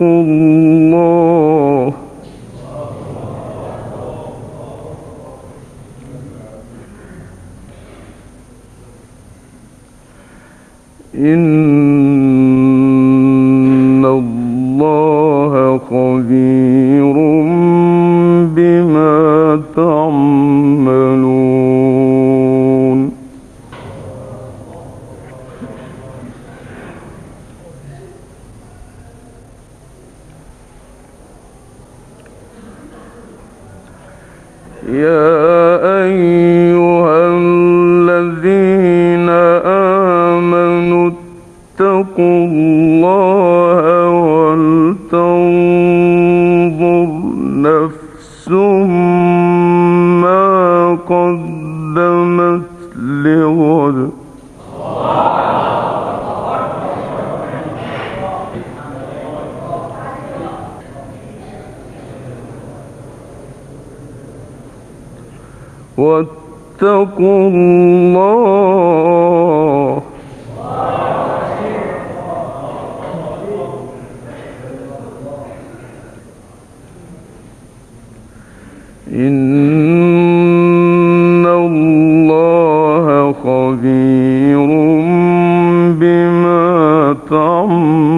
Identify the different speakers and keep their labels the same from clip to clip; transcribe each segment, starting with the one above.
Speaker 1: لكم الله. إن الله خبير بما تعمل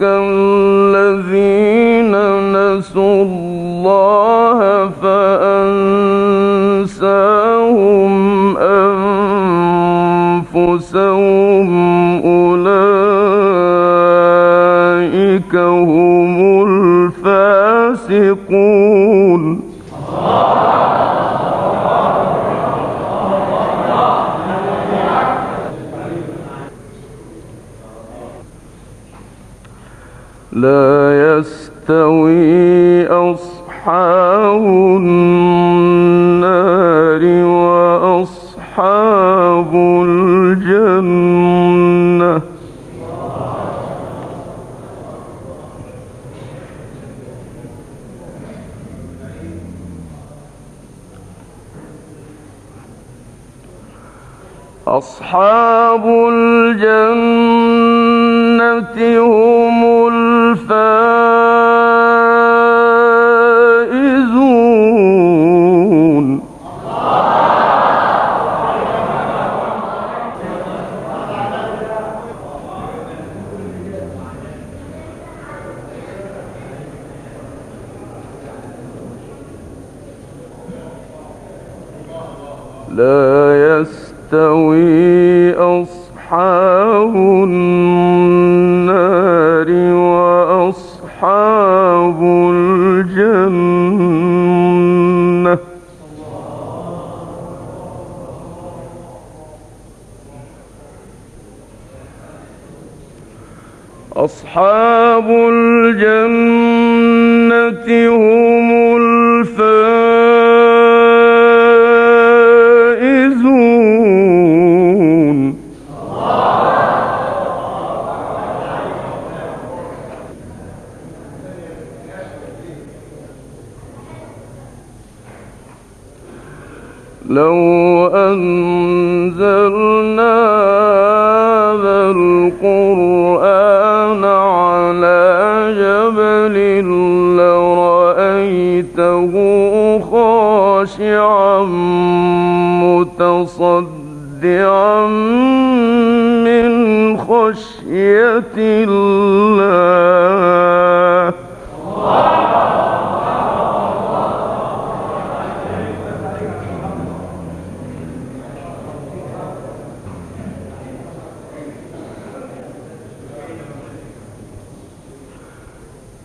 Speaker 1: كالذين نسوا الله فأنساهم أنفسهم أولئك هم الفاسقون حاون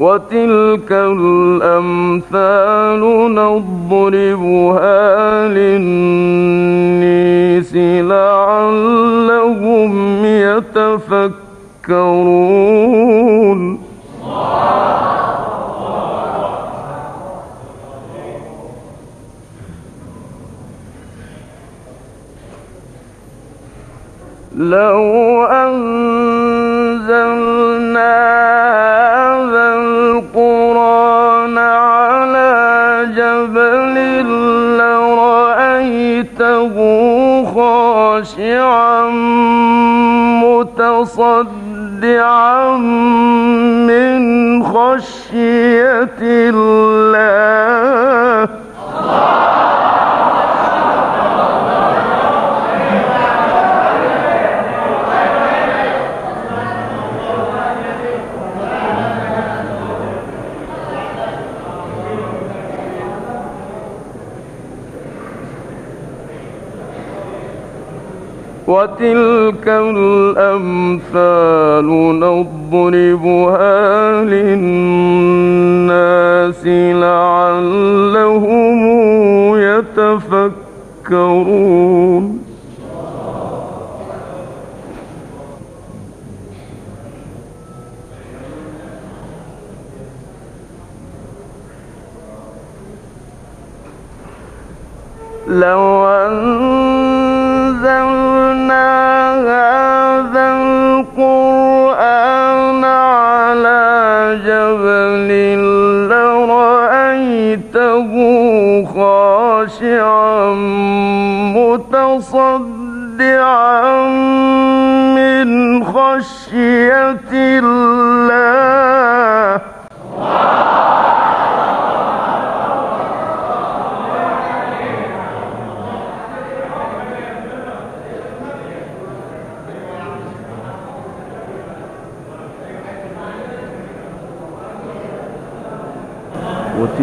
Speaker 1: وتلك الأمثال نضربها للناس لعلهم يتفكرون لو أنزلنا متصدعا من خشية الله.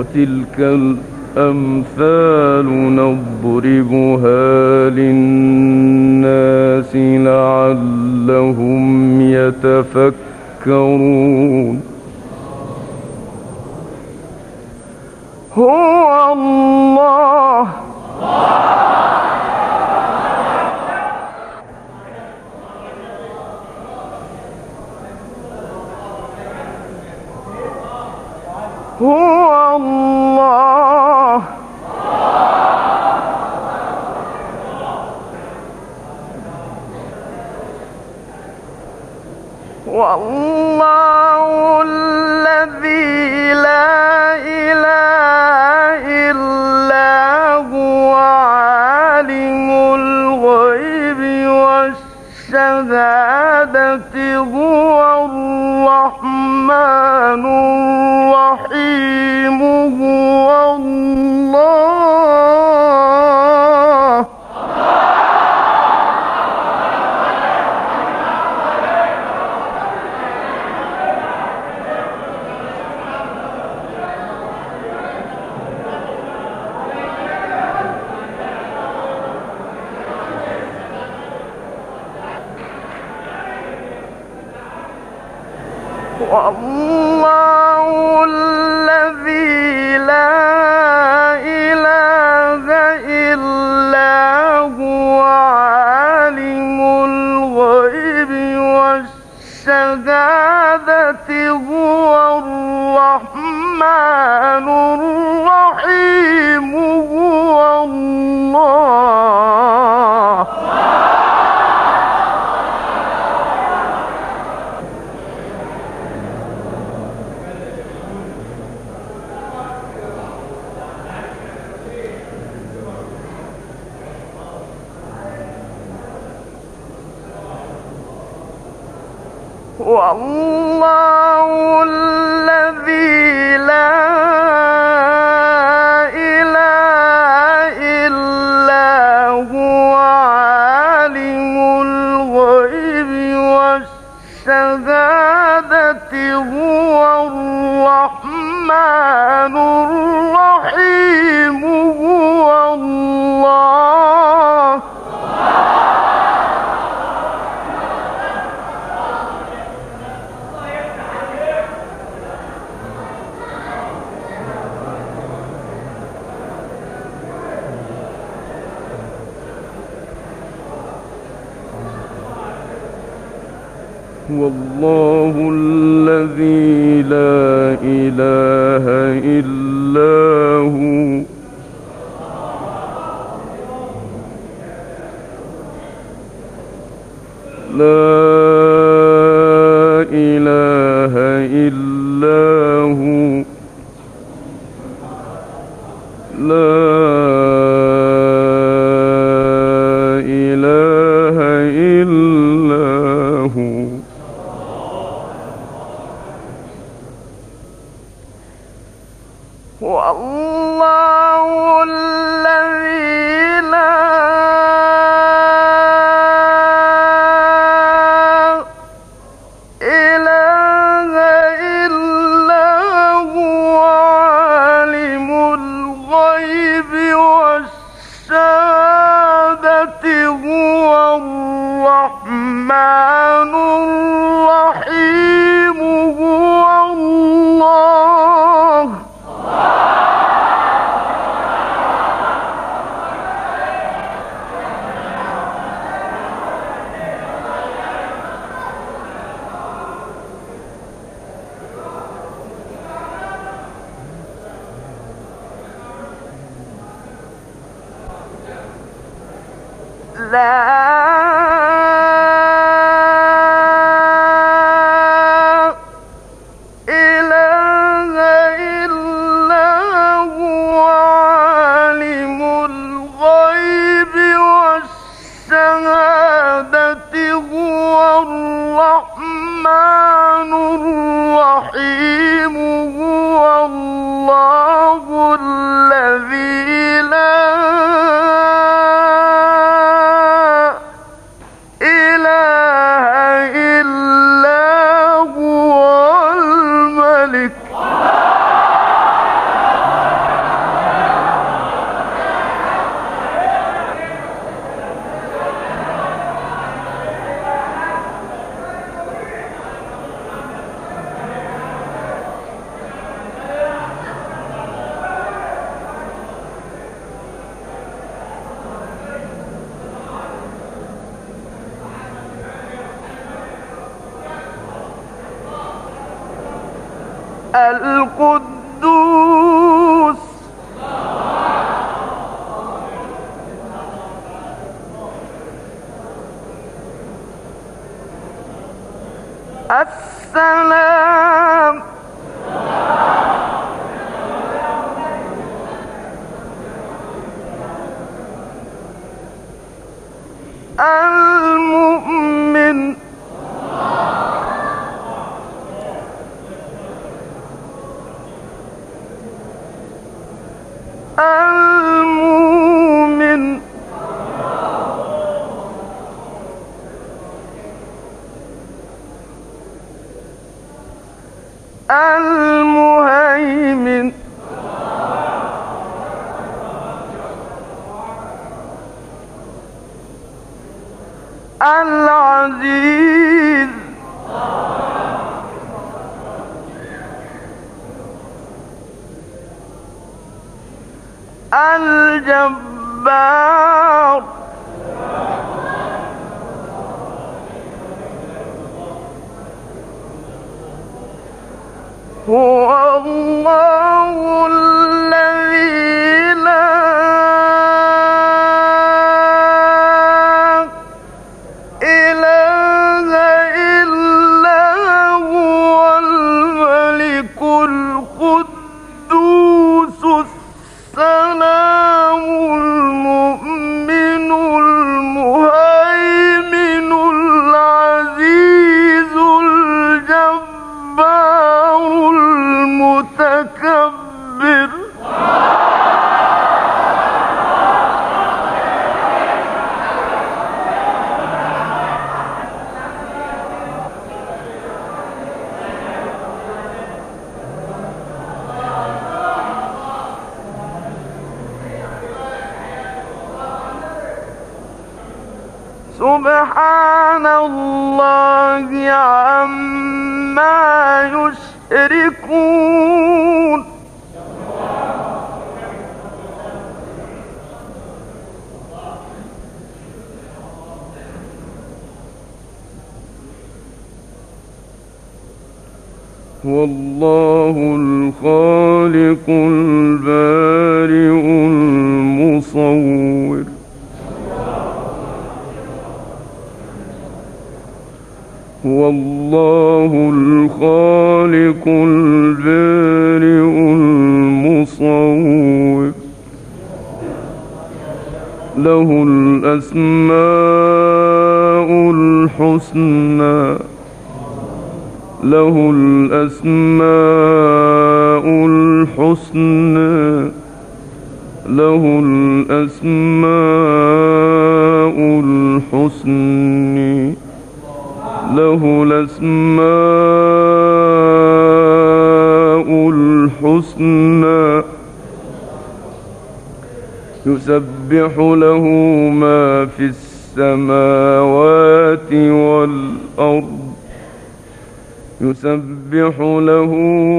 Speaker 1: وتلك الأمثال نضربها للناس لعلهم يتفكرون. هو الله. هو والله والله والله سبحان الله عما يشركون.
Speaker 2: هو له الأسماء الحسنى له الأسماء الحسنى له الأسماء الحسنى. يسبح له ما في السماوات والأرض. يسبح له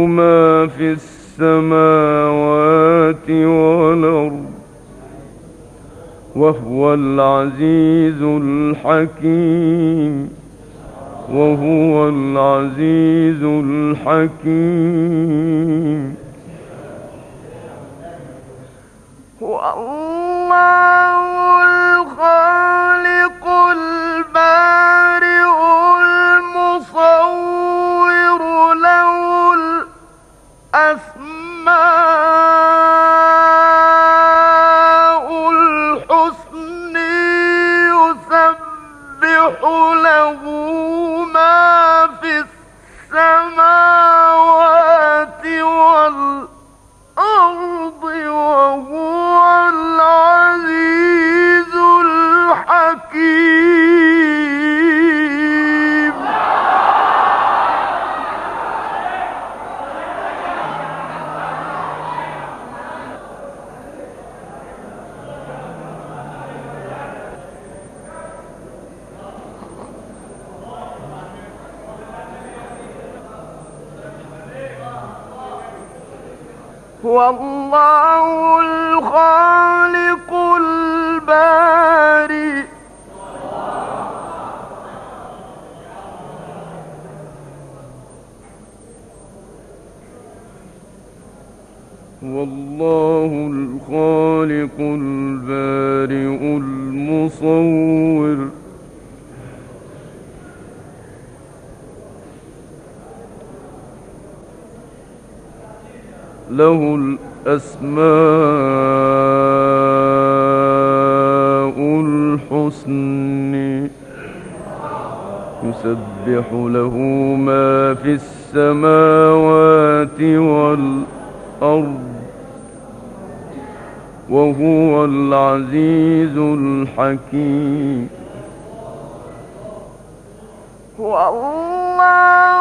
Speaker 2: ما في السماوات والأرض وهو العزيز الحكيم وهو العزيز الحكيم.
Speaker 1: هو الله الخالق البارئ
Speaker 2: والله الخالق البارئ المصور له الأسماء الحسن. يسبح له ما في السماوات والأرض وهو العزيز الحكيم.
Speaker 1: والله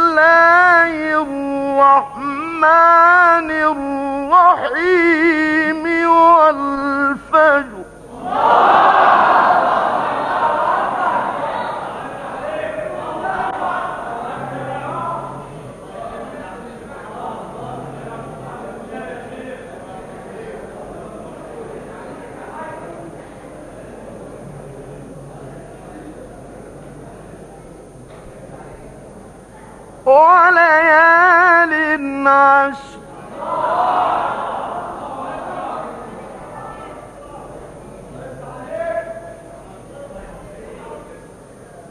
Speaker 1: الرحمن الرحيم والفجر. وليال عشر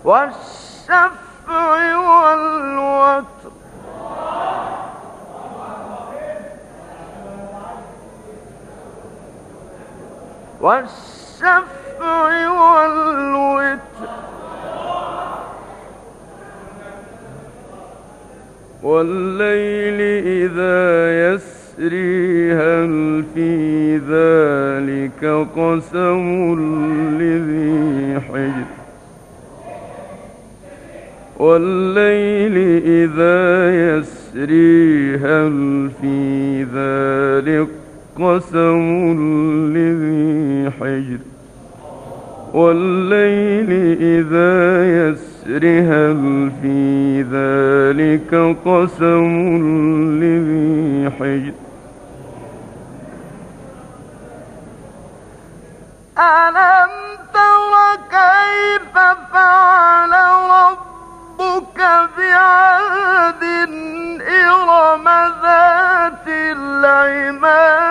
Speaker 1: والشفع والوتر. والشفع والوتر.
Speaker 2: والليل إذا يسري هل في ذلك قسم لذي حجر؟ والليل إذا يسري هل في ذلك قسم لذي حجر؟ والليل إذا يسر هل في ذلك قسم لذي حجر.
Speaker 1: ألم تر كيف فعل ربك بعاد إرم ذات العماد؟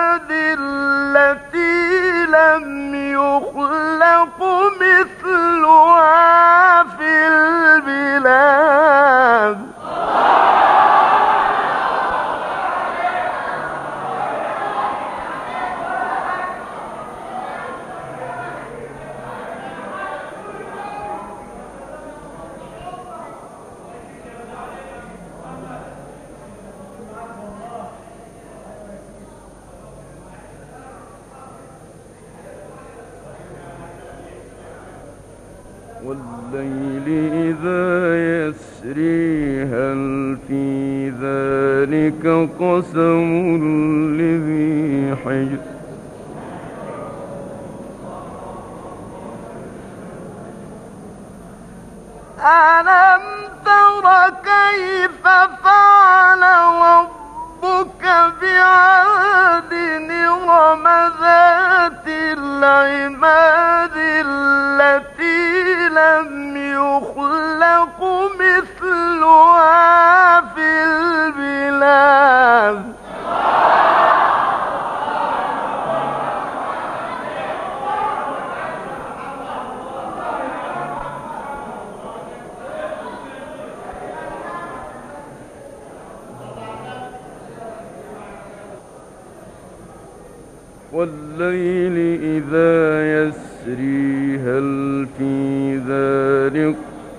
Speaker 2: والليل إذا يسري هل في ذلك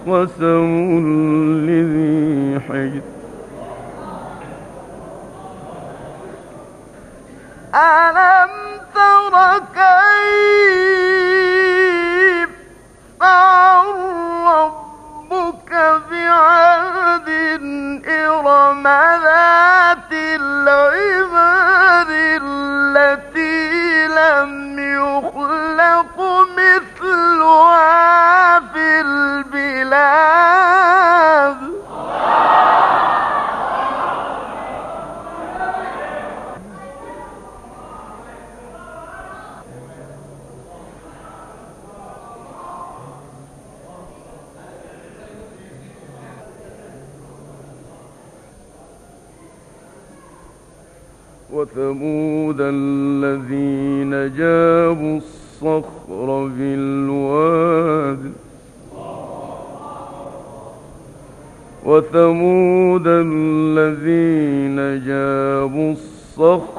Speaker 2: قسم الصخر
Speaker 1: في الواد
Speaker 2: وثمود الذين جابوا الصخر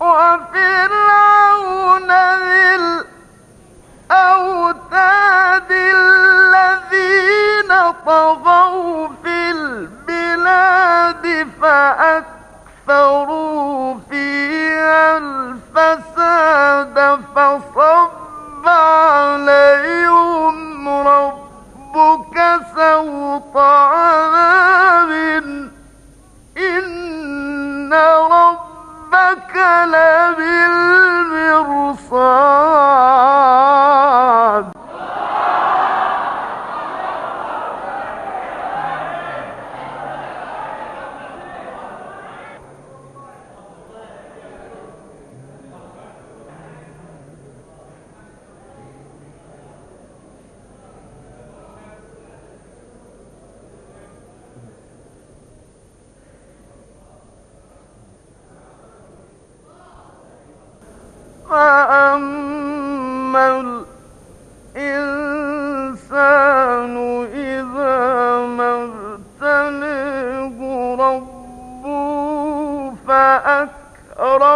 Speaker 1: وفي Oh no!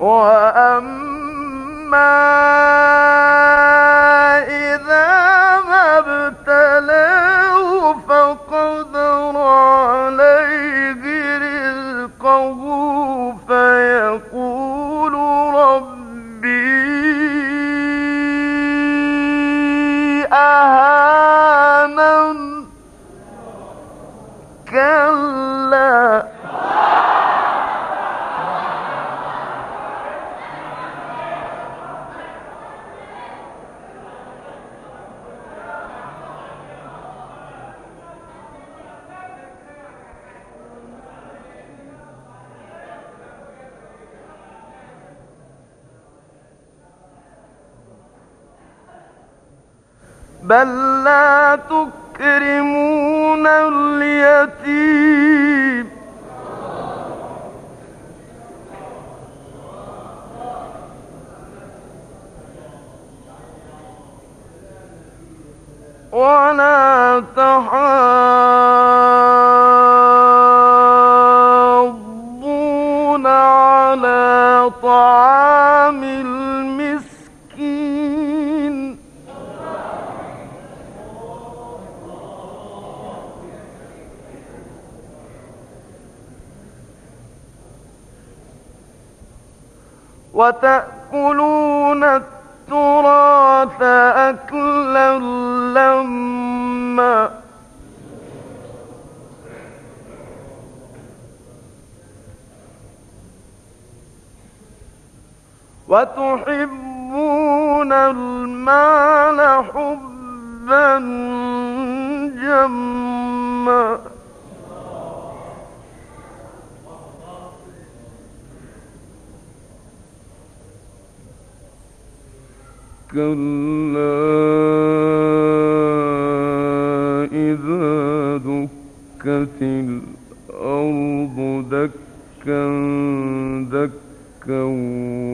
Speaker 1: وأما بل لا تكرمون اليتيم ولا تحاضون على طعام وتأكلون التراث أكلا لما وتحبون المال حبا جما
Speaker 2: كلا إذا دكت الأرض دكا دكا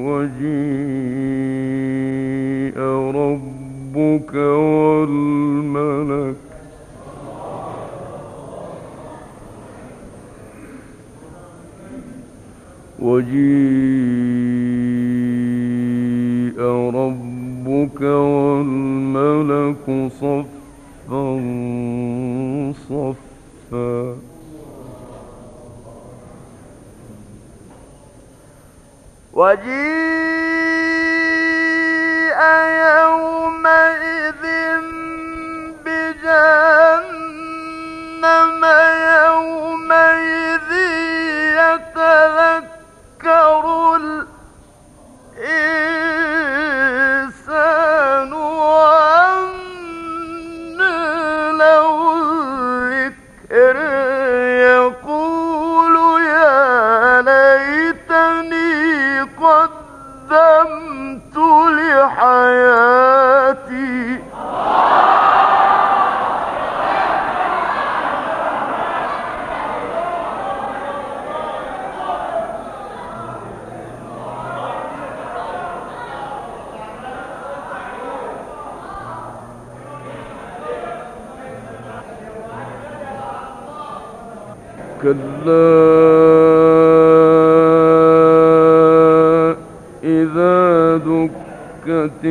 Speaker 2: وجيء ربك والملك وجيء
Speaker 1: وجيء
Speaker 2: كلا إذا دكت